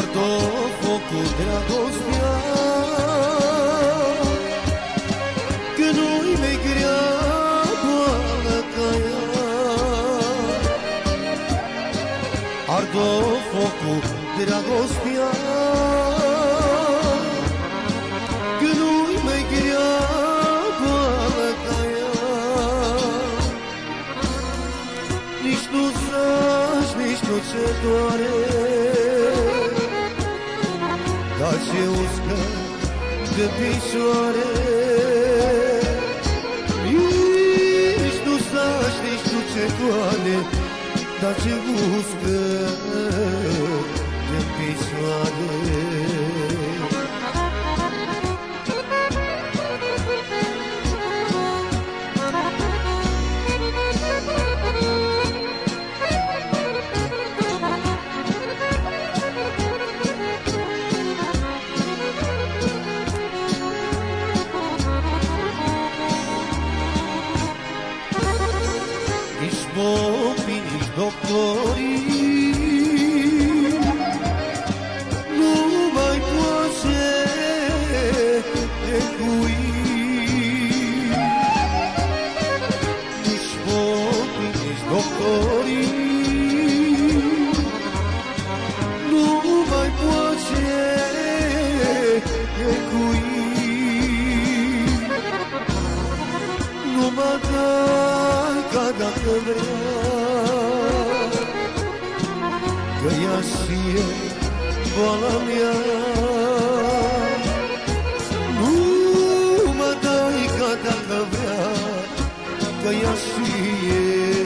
focul dragostea Că nu-i mai grea boală ca ea. Ardo focul dragostea Că nu-i mai grea boală ca ea. Nici nu zaci, nici nu ce doare Dar ce uscă de picioare Nici nu zaci, nici nu ce doare Dar ce uscă de picioare Bobi, nici Nu mai poate lecui Nici bobi, nici doctorii kadar Kıyasiye balam ya Bu maday kadar Kıyasiye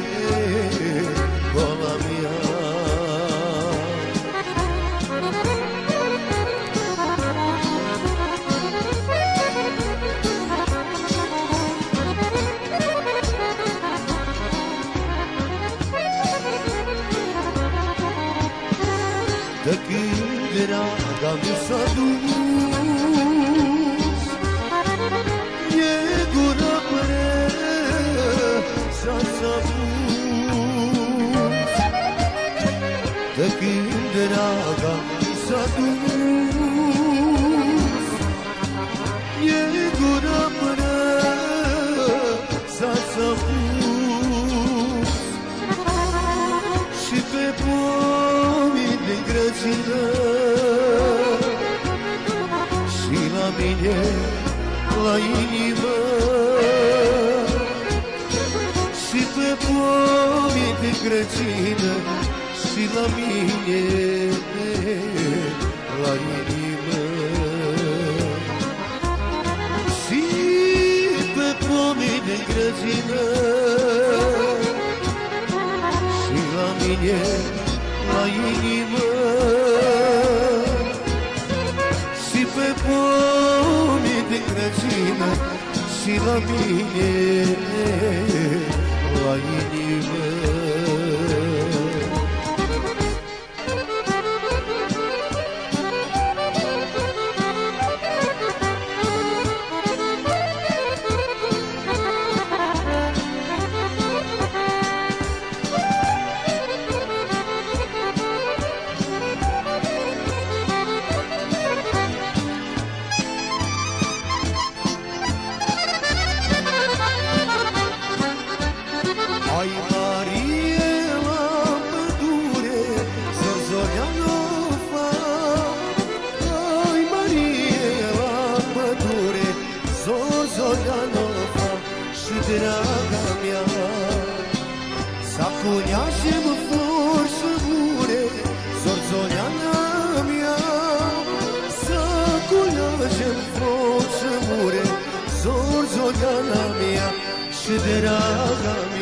draga mi s-a dus. E gura preța s-a pus De când draga mi s-a dus. E gura preța s-a pus și pe pomii de grățină la mine, la inimă Și pe pomii de grățină Și la mine, la inimă Și pe pomii de grățină și la mine, la inimă love me, I need. فور شبوره. زور زولانم یا سا کلاشم فور شبوره. زور زولانم یا شدر آغام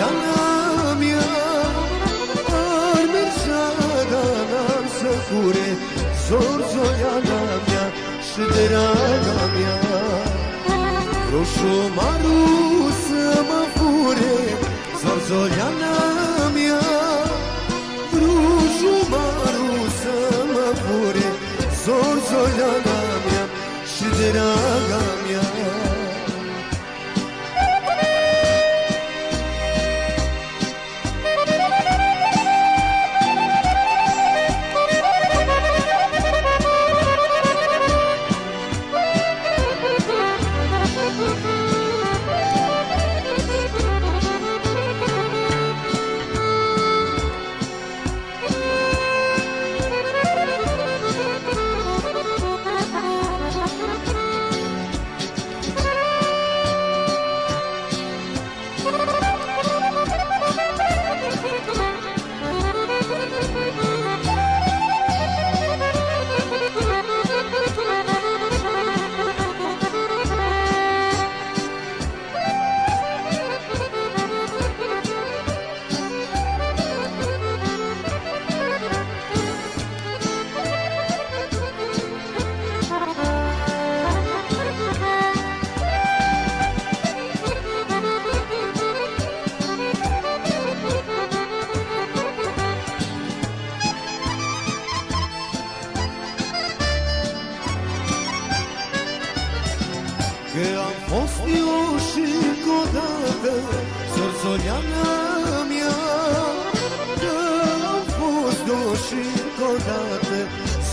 yanam yar Mirzadanam sekure zor zor yanam ya Şıdıranam ya Roşum arusum afure zor zor yanam ya Roşum arusum afure zor zor yanam ya Şıdıranam ya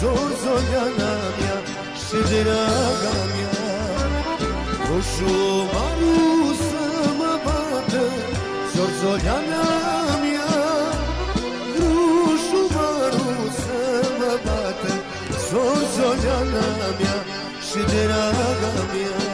torzo ya namia Shidira gamia Koshu maru sama bate Torzo ya. Namia Rushu maru sama bate Torzo ya namia Shidira gamia